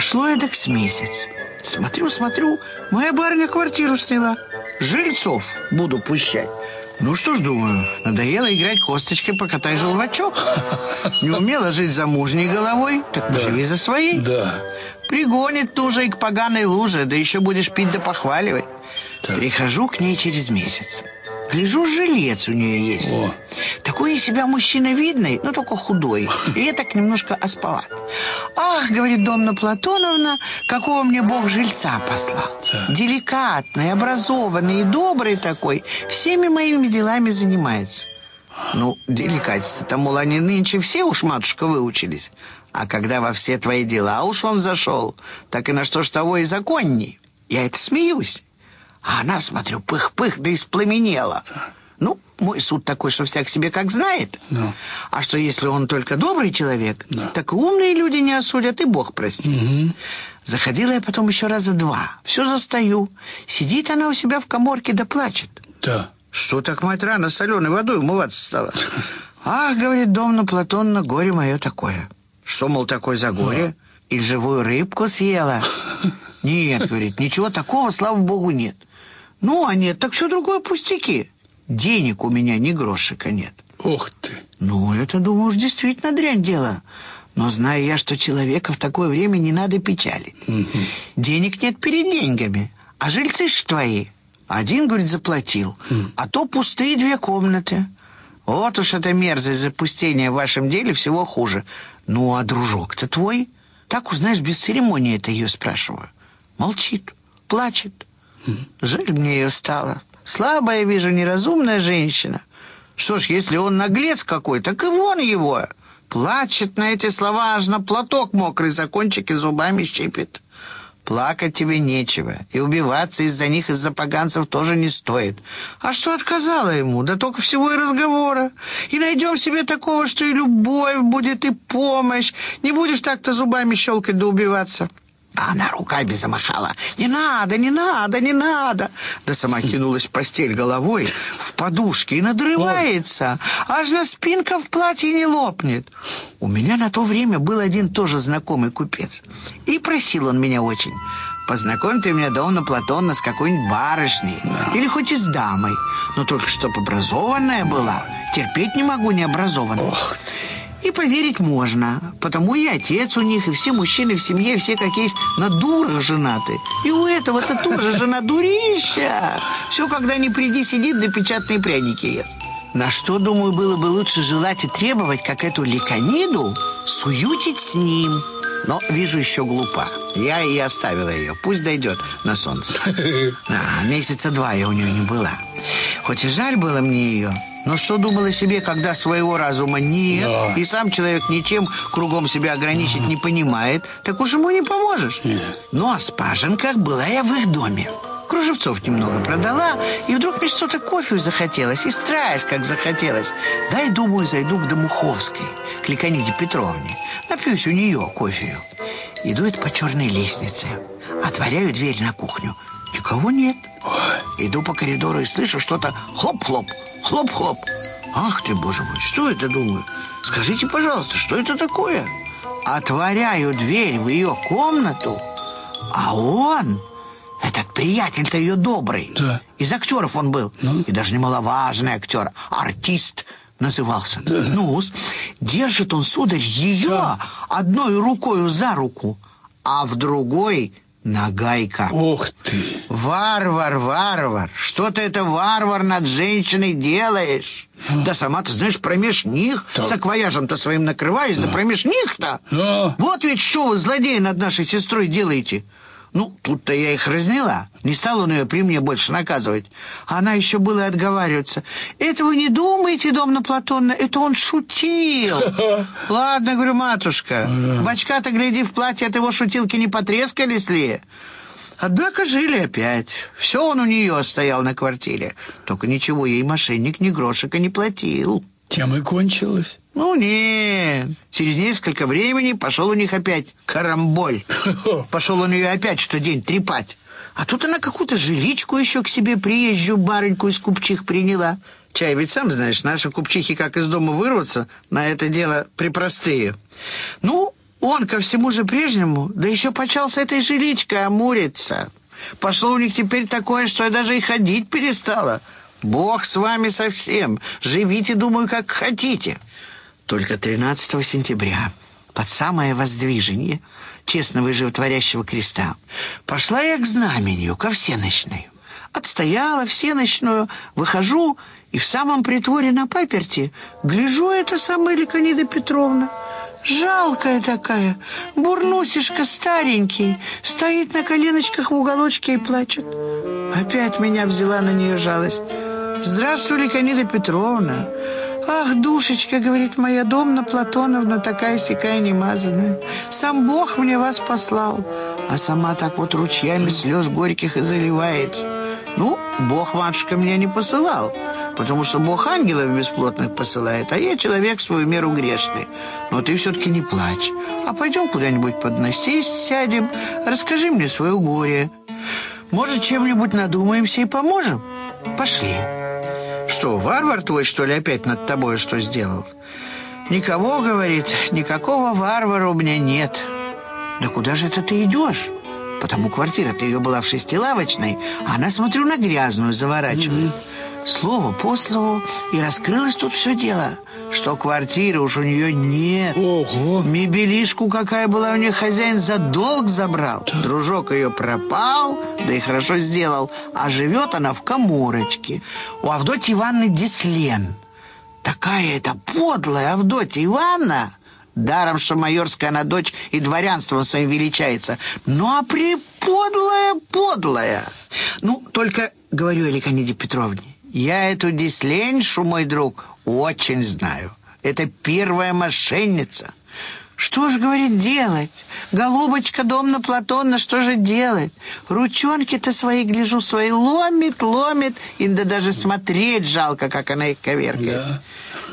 Прошло эдак с месяц. Смотрю, смотрю, моя барыня квартиру сняла. Жильцов буду пущать. Ну что ж, думаю, надоело играть косточкой покатай желвачок. Не умела жить замужней головой, так поживи за своей. Да. Пригонит туже и к поганой луже, да еще будешь пить да похваливать. Так. Прихожу к ней через месяц. Гляжу, жилец у нее есть. О. Такой из себя мужчина видный, но только худой. И я так немножко осповат. Ах, говорит Домна Платоновна, какого мне Бог жильца послал. Так. Деликатный, образованный и добрый такой. Всеми моими делами занимается. Ну, деликатица-то, мол, они нынче все уж, матушка, выучились. А когда во все твои дела уж он зашел, так и на что ж того и законней. Я это смеюсь. А она, смотрю, пых-пых, да испламенела. Ну, мой суд такой, что всяк себе как знает. Ну. А что если он только добрый человек, Да. так и умные люди не осудят, и Бог простит. Заходила я потом еще раза два. Все застаю. Сидит она у себя в коморке да плачет. Да. Что так мать рано соленой водой умываться стала? Ах, говорит Домна Платонна, горе мое такое. Что, мол, такое за горе? И живую рыбку съела? Нет, говорит, ничего такого, слава богу, нет. Ну, а нет, так все другое пустяки. Денег у меня ни грошика нет. Ох ты. Ну, это, думаю, уж действительно дрянь дело. Но знаю я, что человека в такое время не надо печалить. Денег нет перед деньгами, а жильцы ж твои. Один, говорит, заплатил, а то пустые две комнаты. Вот уж эта мерзость запустения в вашем деле всего хуже. Ну, а дружок-то твой? Так уж, знаешь, без церемонии это ее спрашиваю. Молчит, плачет. Жаль мне ее стало. Слабая, вижу, неразумная женщина. Что ж, если он наглец какой, так и вон его. Плачет на эти слова, аж на платок мокрый за кончики зубами щипет. Плакать тебе нечего, и убиваться из-за них, из-за поганцев тоже не стоит. А что отказала ему? Да только всего и разговора. И найдем себе такого, что и любовь будет, и помощь. Не будешь так-то зубами щелкать да убиваться. А она руками замахала. «Не надо, не надо, не надо!» Да сама кинулась в постель головой, в подушке и надрывается. Аж на спинка в платье не лопнет. У меня на то время был один тоже знакомый купец. И просил он меня очень. «Познакомь ты меня, Донна Платонна, с какой-нибудь барышней. Или хоть и с дамой. Но только чтоб образованная была. Терпеть не могу необразованных». Ох И поверить можно, потому и отец у них, и все мужчины в семье, все как есть, на дурах женаты. И у этого-то тоже жена дурища. Все, когда не приди, сидит, да печатные пряники ест. На что, думаю, было бы лучше желать и требовать, как эту ликониду, суютить с ним. Но, вижу, еще глупа. Я и оставила ее. Пусть дойдет на солнце. А, месяца два я у нее не была. Хоть и жаль было мне ее, но что думала себе, когда своего разума нет, Да. и сам человек ничем кругом себя ограничить не понимает, так уж ему не поможешь. Нет. Ну, а с паженках была я в их доме. Кружевцов немного продала, и вдруг мне что-то кофе захотелось, и страсть как захотелось. Дай, думаю, зайду к Домуховской, к Ликониде Петровне. Напьюсь у нее кофею. Иду это по черной лестнице. Отворяю дверь на кухню. Никого нет. Иду по коридору и слышу что-то хлоп-хлоп, хлоп-хлоп. Ах ты, боже мой, что это, думаю? Скажите, пожалуйста, что это такое? Отворяю дверь в ее комнату, а он, этот приятель-то ее добрый, Да. из актеров он был, Ну? и даже немаловажный актер, артист назывался. Да. ну держит он, сударь, ее Да. одной рукою за руку, а в другой нагайка. Ох ты. Варвар, варвар, что ты это варвар над женщиной делаешь? Да сама ты знаешь, промеж них, Так. саквояжем-то своим накрываюсь, да, промеж них-то. Да. Вот ведь что вы, злодеи, над нашей сестрой делаете. Ну, тут-то я их разняла. Не стал он ее при мне больше наказывать. Она еще была отговариваться. Это вы не думаете, Домна Платонна, это он шутил. Ладно, говорю, матушка, бачка-то, гляди, в платье от его шутилки не потрескались ли? Однако жили опять. Все он у нее стоял на квартире. Только ничего ей мошенник ни грошика не платил. Тем и кончилось. Ну нет. Через несколько времени пошел у них опять карамболь. Пошел он ее опять что день трепать. А тут она какую-то жиличку еще к себе приезжую барыньку из купчих приняла. Чай, ведь сам знаешь, наши купчихи как из дома вырваться, на это дело припростые. Ну, Он ко всему же прежнему, да еще почал с этой жиличкой амуриться. Пошло у них теперь такое, что я даже и ходить перестала. Бог с вами совсем. Живите, думаю, как хотите. Только 13 сентября, под самое воздвижение честного и животворящего креста, пошла я к знаменью, ко всеночной. Отстояла всеночную, выхожу, и в самом притворе на паперти гляжу это самая Ликонида Петровна. Жалкая такая, бурнусишка старенький, стоит на коленочках в уголочке и плачет. Опять меня взяла на нее жалость. «Здравствуй, Ликонида Петровна!» «Ах, душечка, — говорит моя Домна Платоновна, такая-сякая немазанная, сам Бог мне вас послал!» А сама так вот ручьями слез горьких и заливается. «Ну, Бог, матушка, меня не посылал, потому что Бог ангелов бесплотных посылает, а я человек свою меру грешный. Но ты все-таки не плачь, а пойдем куда-нибудь подносись, сядем, расскажи мне свое горе. Может, чем-нибудь надумаемся и поможем? Пошли». Что, варвар твой, что ли, опять над тобой что сделал? Никого, говорит, никакого варвара у меня нет. Да куда же это ты идешь? Потому квартира-то ее была в шестилавочной, а она, смотрю, на грязную заворачивает. Слово по слову, и раскрылось тут все дело, что квартиры уж у нее нет. Ого! Мебелишку, какая была у нее хозяин, за долг забрал. Дружок ее пропал, да и хорошо сделал. А живет она в коморочке. У Авдотьи Ивановны Деслен. Такая это подлая Авдотья Ивановна. Даром, что майорская она дочь и дворянством своим величается. Ну, а приподлая, подлая. Ну, только, говорю Эликониде Петровне, я эту Дисленьшу, мой друг, очень знаю. Это первая мошенница. Что ж, говорит, делать? Голубочка Домна Платонна, что же делать? Ручонки-то свои, гляжу, свои ломит, ломит, и да даже смотреть жалко, как она их коверкает. Да.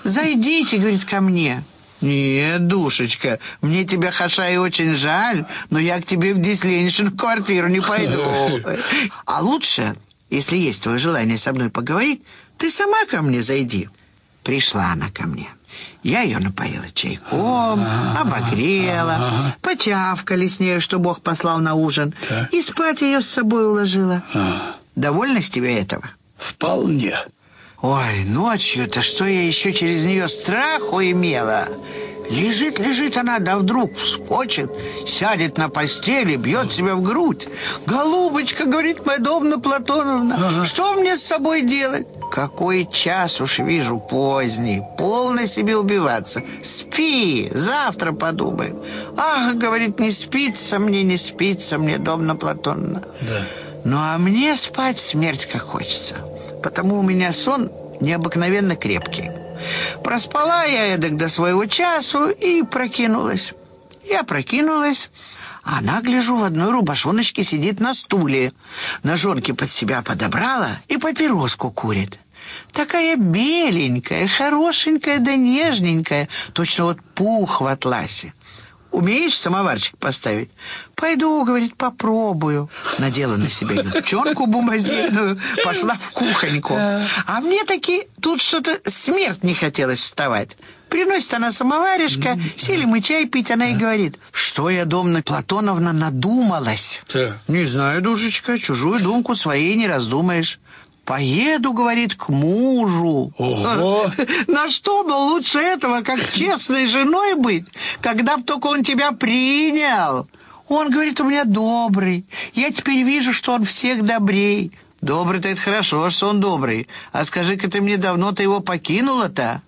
Зайдите, говорит, ко мне. «Нет, душечка, мне тебя, хаша, и очень жаль, но я к тебе в Дисленишину квартиру не пойду. А лучше, если есть твое желание со мной поговорить, ты сама ко мне зайди». Пришла она ко мне. Я ее напоила чайком, обогрела, почавкали с нею, что Бог послал на ужин, Так. и спать ее с собой уложила. Довольна с тебя этого? Вполне. Ой, ночью-то что я еще через нее страху имела? Лежит, лежит она, да вдруг вскочит, сядет на постели, бьет себя в грудь. «Голубочка, — говорит моя Домна Платоновна, — что мне с собой делать?» «Какой час уж вижу поздний, полно себе убиваться. Спи, завтра подумаем». «Ах, — говорит, — не спится мне, не спится мне, Домна Платоновна». Да. Ну, а мне спать смерть как хочется. Потому у меня сон необыкновенно крепкий. Проспала я эдак до своего часу и прокинулась. Я прокинулась, а она, гляжу, в одной рубашоночке сидит на стуле. Ножонки под себя подобрала и папироску курит. Такая беленькая, хорошенькая да нежненькая, точно вот пух в атласе. Умеешь самоварчик поставить? Пойду, говорит, попробую. Надела на себя юбчонку бумазейную, пошла в кухоньку. А мне таки тут что-то смерть не хотелось вставать. Приносит она самоваришка, сели мы чай пить, она и говорит, что я, Домна Платоновна, надумалась. Так. Не знаю, душечка, чужую думку своей не раздумаешь. Поеду, говорит, к мужу. Ого! На что бы лучше этого, как честной женой быть, когда б только он тебя принял? Он, говорит, у меня добрый. Я теперь вижу, что он всех добрей. Добрый-то это хорошо, что он добрый. А скажи-ка ты мне, давно ты его покинула-то?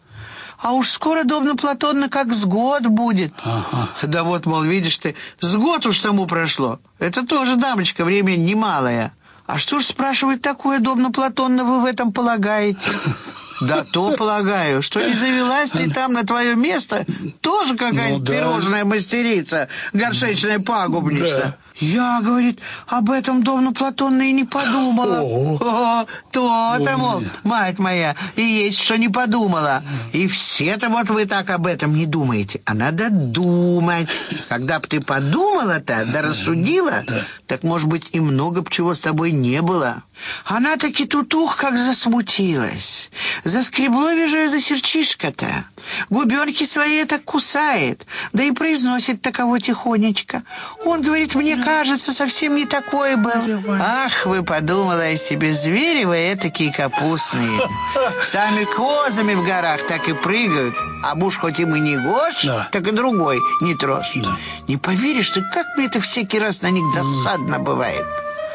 А уж скоро, Домна Платонна, как с год будет. Да вот, мол, видишь ты, с год уж тому прошло. Это тоже, дамочка, время немалое. А что ж, спрашивает, такое, Домна Платонна, вы в этом полагаете? Да то полагаю, что не завелась ли там на твое место тоже какая-нибудь Ну да. пирожная мастерица, горшечная пагубница. Да. Я, говорит, об этом Домна Платонна и не подумала. О, то-то, мол, мать моя, и есть, что не подумала. И все-то вот вы так об этом не думаете. А надо думать. Когда б ты подумала-то, да рассудила, так, может быть, и много б чего с тобой не было. Она таки тут ух, как засмутилась. Заскребло, вижу я за серчишка-то. Губенки свои так кусает, да и произносит таково тихонечко. Он говорит, мне кажется, совсем не такой был. Ах, вы подумала о себе, звери вы этакие капустные. Сами козами в горах так и прыгают. А буш хоть им и не гош, Да. так и другой не трожь. Да. Не поверишь ты, как мне это всякий раз на них досадно бывает.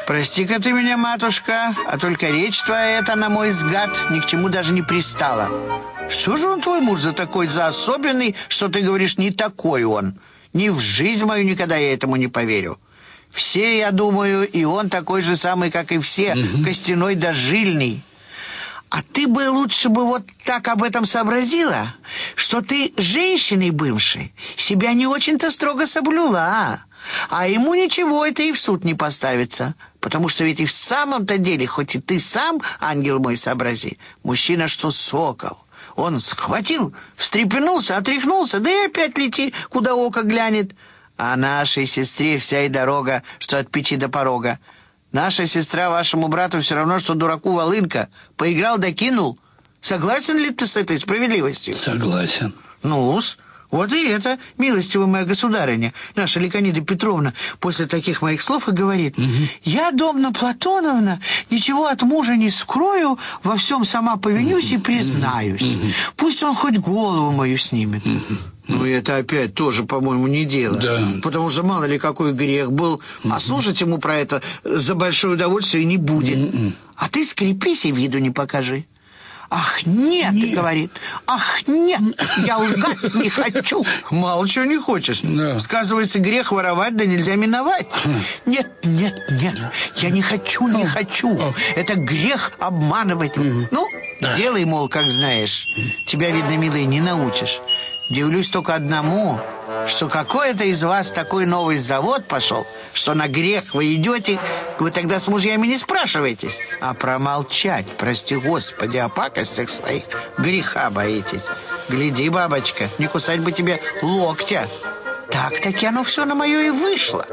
Прости-ка ты меня, матушка, а только речь твоя эта, на мой взгляд, ни к чему даже не пристала. Что же он твой муж за такой, за особенный, что ты говоришь, не такой он? Ни в жизнь мою никогда я этому не поверю. Все, я думаю, и он такой же самый, как и все, костяной да жильный. А ты бы лучше бы вот так об этом сообразила, что ты женщиной бывшей себя не очень-то строго соблюла, а ему ничего это и в суд не поставится, потому что ведь и в самом-то деле, хоть и ты сам, ангел мой, сообрази, мужчина что сокол. Он схватил, встрепенулся, отряхнулся, да и опять лети, куда око глянет. А нашей сестре вся и дорога, что от печи до порога. Наша сестра вашему брату все равно, что дураку волынка. Поиграл да кинул. Согласен ли ты с этой справедливостью? Согласен. Ну-с, вот и это, милостивая моя государыня, наша Ликонида Петровна, после таких моих слов и говорит, «Я, Домна Платоновна, ничего от мужа не скрою, во всем сама повинюсь и признаюсь. Пусть он хоть голову мою снимет». Ну, это опять тоже, по-моему, не дело. Да. Потому что мало ли какой грех был, а слушать ему про это за большое удовольствие не будет. А ты скрепись и виду не покажи. «Ах, нет!», говорит. «Ах, нет! Я лгать не хочу!» «Мало чего не хочешь. Да. Сказывается, грех воровать, да нельзя миновать. «Нет, нет, нет! Я не хочу, не хочу! Это грех обманывать!» «Ну, делай, мол, как знаешь. Тебя, видно, милый, не научишь. Дивлюсь только одному, что какой-то из вас такой новый завод пошел, что на грех вы идете, вы тогда с мужьями не спрашиваетесь, а промолчать, прости господи, о пакостях своих греха боитесь. Гляди, бабочка, не кусать бы тебе локтя. Так-таки оно все на мое и вышло.